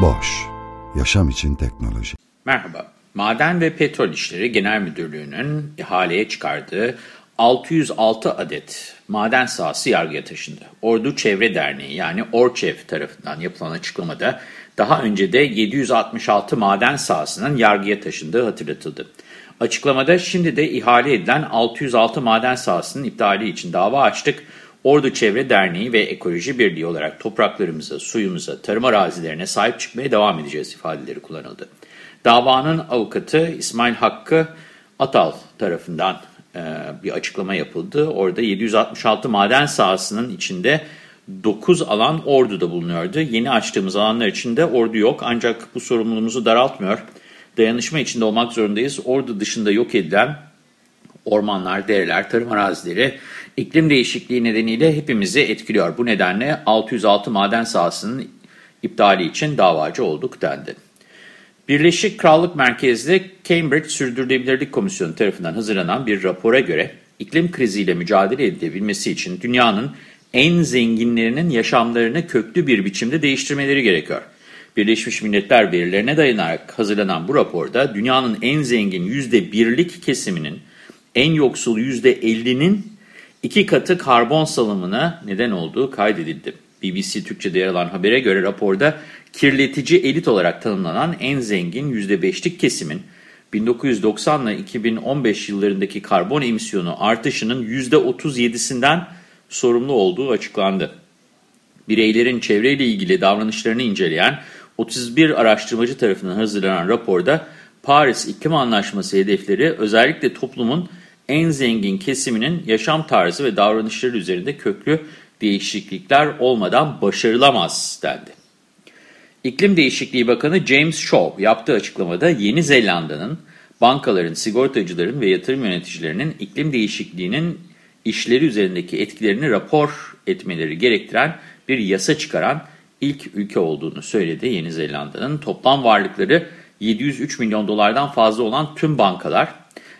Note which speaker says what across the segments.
Speaker 1: Boş, yaşam için teknoloji.
Speaker 2: Merhaba, Maden ve Petrol İşleri Genel Müdürlüğü'nün ihaleye çıkardığı 606 adet maden sahası yargıya taşındı. Ordu Çevre Derneği yani ORÇEV tarafından yapılan açıklamada daha önce de 766 maden sahasının yargıya taşındığı hatırlatıldı. Açıklamada şimdi de ihale edilen 606 maden sahasının iptali için dava açtık. Ordu Çevre Derneği ve Ekoloji Birliği olarak topraklarımıza, suyumuza, tarım arazilerine sahip çıkmaya devam edeceğiz ifadeleri kullanıldı. Davanın avukatı İsmail Hakkı Atal tarafından e, bir açıklama yapıldı. Orada 766 maden sahasının içinde 9 alan Ordu'da bulunuyordu. Yeni açtığımız alanlar içinde Ordu yok ancak bu sorumluluğumuzu daraltmıyor. Dayanışma içinde olmak zorundayız. Ordu dışında yok edilen ormanlar, dereler, tarım arazileri iklim değişikliği nedeniyle hepimizi etkiliyor. Bu nedenle 606 maden sahasının iptali için davacı olduk dendi. Birleşik Krallık merkezli Cambridge Sürdürülebilirlik Komisyonu tarafından hazırlanan bir rapora göre iklim kriziyle mücadele edilebilmesi için dünyanın en zenginlerinin yaşamlarını köklü bir biçimde değiştirmeleri gerekiyor. Birleşmiş Milletler verilerine dayanarak hazırlanan bu raporda dünyanın en zengin %1'lik kesiminin en yoksul %50'nin iki katı karbon salımına neden olduğu kaydedildi. BBC Türkçe'de yer alan habere göre raporda kirletici elit olarak tanımlanan en zengin %5'lik kesimin 1990 ile 2015 yıllarındaki karbon emisyonu artışının %37'sinden sorumlu olduğu açıklandı. Bireylerin çevreyle ilgili davranışlarını inceleyen 31 araştırmacı tarafından hazırlanan raporda Paris İklim Anlaşması hedefleri özellikle toplumun en zengin kesiminin yaşam tarzı ve davranışları üzerinde köklü değişiklikler olmadan başarılamaz dendi. İklim Değişikliği Bakanı James Shaw yaptığı açıklamada Yeni Zelanda'nın bankaların, sigortacıların ve yatırım yöneticilerinin iklim değişikliğinin işleri üzerindeki etkilerini rapor etmeleri gerektiren bir yasa çıkaran ilk ülke olduğunu söyledi. Yeni Zelanda'nın toplam varlıkları 703 milyon dolardan fazla olan tüm bankalar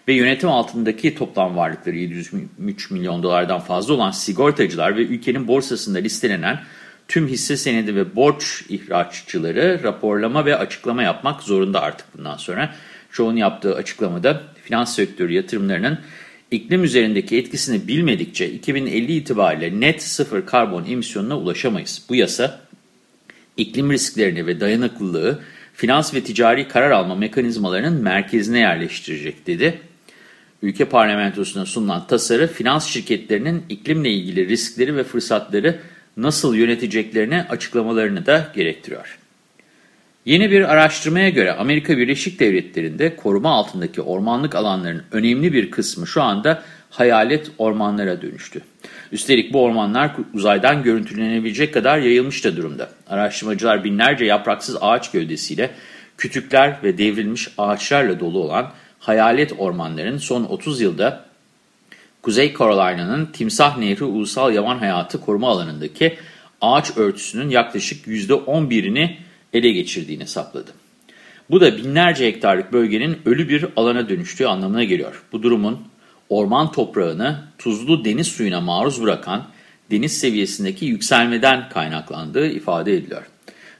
Speaker 2: ve yönetim altındaki toplam varlıkları 703 milyon dolardan fazla olan sigortacılar ve ülkenin borsasında listelenen tüm hisse senedi ve borç ihraççıları raporlama ve açıklama yapmak zorunda artık bundan sonra. Çoğun yaptığı açıklamada finans sektörü yatırımlarının iklim üzerindeki etkisini bilmedikçe 2050 itibariyle net sıfır karbon emisyonuna ulaşamayız. Bu yasa iklim risklerini ve dayanıklılığı finans ve ticari karar alma mekanizmalarının merkezine yerleştirecek dedi. Ülke parlamentosuna sunulan tasarı finans şirketlerinin iklimle ilgili riskleri ve fırsatları nasıl yöneteceklerini açıklamalarını da gerektiriyor. Yeni bir araştırmaya göre Amerika Birleşik Devletleri'nde koruma altındaki ormanlık alanların önemli bir kısmı şu anda hayalet ormanlara dönüştü. Üstelik bu ormanlar uzaydan görüntülenebilecek kadar yayılmış da durumda. Araştırmacılar binlerce yapraksız ağaç gövdesiyle, kütükler ve devrilmiş ağaçlarla dolu olan hayalet ormanların son 30 yılda Kuzey Carolina'nın Timsah Nehri Ulusal Yaban Hayatı Koruma Alanı'ndaki ağaç örtüsünün yaklaşık %11'ini ele geçirdiğini sapladı. Bu da binlerce hektarlık bölgenin ölü bir alana dönüştüğü anlamına geliyor. Bu durumun orman toprağını tuzlu deniz suyuna maruz bırakan deniz seviyesindeki yükselmeden kaynaklandığı ifade ediliyor.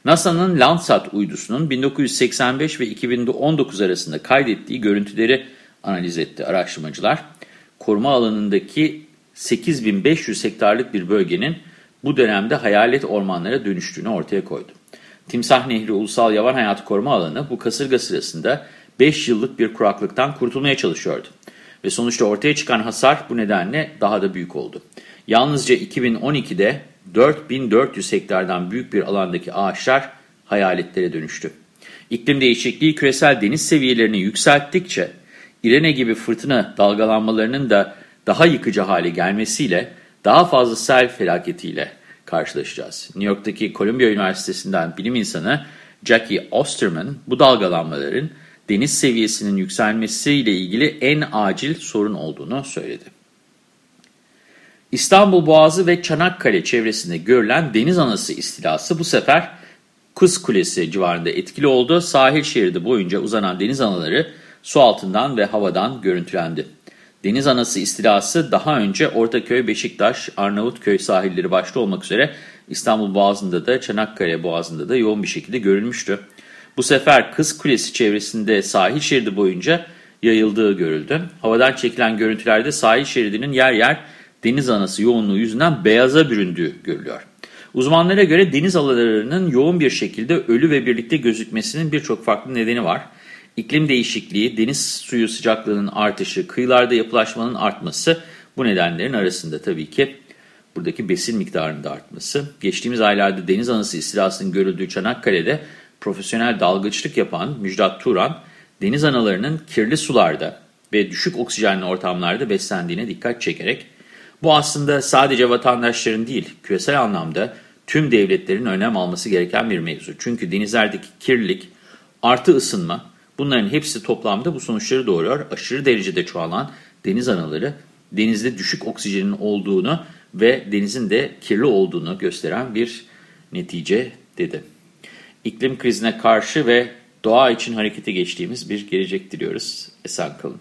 Speaker 2: NASA'nın Landsat uydusunun 1985 ve 2019 arasında kaydettiği görüntüleri analiz etti araştırmacılar. Koruma alanındaki 8500 hektarlık bir bölgenin bu dönemde hayalet ormanlara dönüştüğünü ortaya koydu. Timsah Nehri Ulusal Yaban Hayatı Koruma Alanı bu kasırga sırasında 5 yıllık bir kuraklıktan kurtulmaya çalışıyordu. Ve sonuçta ortaya çıkan hasar bu nedenle daha da büyük oldu. Yalnızca 2012'de 4400 hektardan büyük bir alandaki ağaçlar hayaletlere dönüştü. İklim değişikliği küresel deniz seviyelerini yükselttikçe İrene gibi fırtına dalgalanmalarının da daha yıkıcı hale gelmesiyle daha fazla sel felaketiyle karşılaşacağız. New York'taki Columbia Üniversitesi'nden bilim insanı Jackie Osterman bu dalgalanmaların deniz seviyesinin yükselmesiyle ilgili en acil sorun olduğunu söyledi. İstanbul Boğazı ve Çanakkale çevresinde görülen deniz anası istilası bu sefer Kız Kulesi civarında etkili oldu. Sahil şeridi boyunca uzanan deniz anaları su altından ve havadan görüntülendi. Deniz anası istilası daha önce Ortaköy, Beşiktaş, Arnavutköy sahilleri başta olmak üzere İstanbul Boğazı'nda da Çanakkale Boğazı'nda da yoğun bir şekilde görülmüştü. Bu sefer Kız Kulesi çevresinde sahil şeridi boyunca yayıldığı görüldü. Havadan çekilen görüntülerde sahil şeridinin yer yer deniz anası yoğunluğu yüzünden beyaza büründüğü görülüyor. Uzmanlara göre deniz alalarının yoğun bir şekilde ölü ve birlikte gözükmesinin birçok farklı nedeni var. İklim değişikliği, deniz suyu sıcaklığının artışı, kıyılarda yapılaşmanın artması bu nedenlerin arasında tabii ki buradaki besin miktarının da artması. Geçtiğimiz aylarda deniz anası istilasının görüldüğü Çanakkale'de profesyonel dalgıçlık yapan Müjdat Turan, deniz analarının kirli sularda ve düşük oksijenli ortamlarda beslendiğine dikkat çekerek, bu aslında sadece vatandaşların değil, küresel anlamda tüm devletlerin önem alması gereken bir mevzu. Çünkü denizlerdeki kirlilik, artı ısınma, bunların hepsi toplamda bu sonuçları doğuruyor. Aşırı derecede çoğalan deniz anaları, denizde düşük oksijenin olduğunu ve denizin de kirli olduğunu gösteren bir netice dedi. İklim krizine karşı ve doğa için harekete geçtiğimiz bir gelecek diliyoruz. Esen kalın.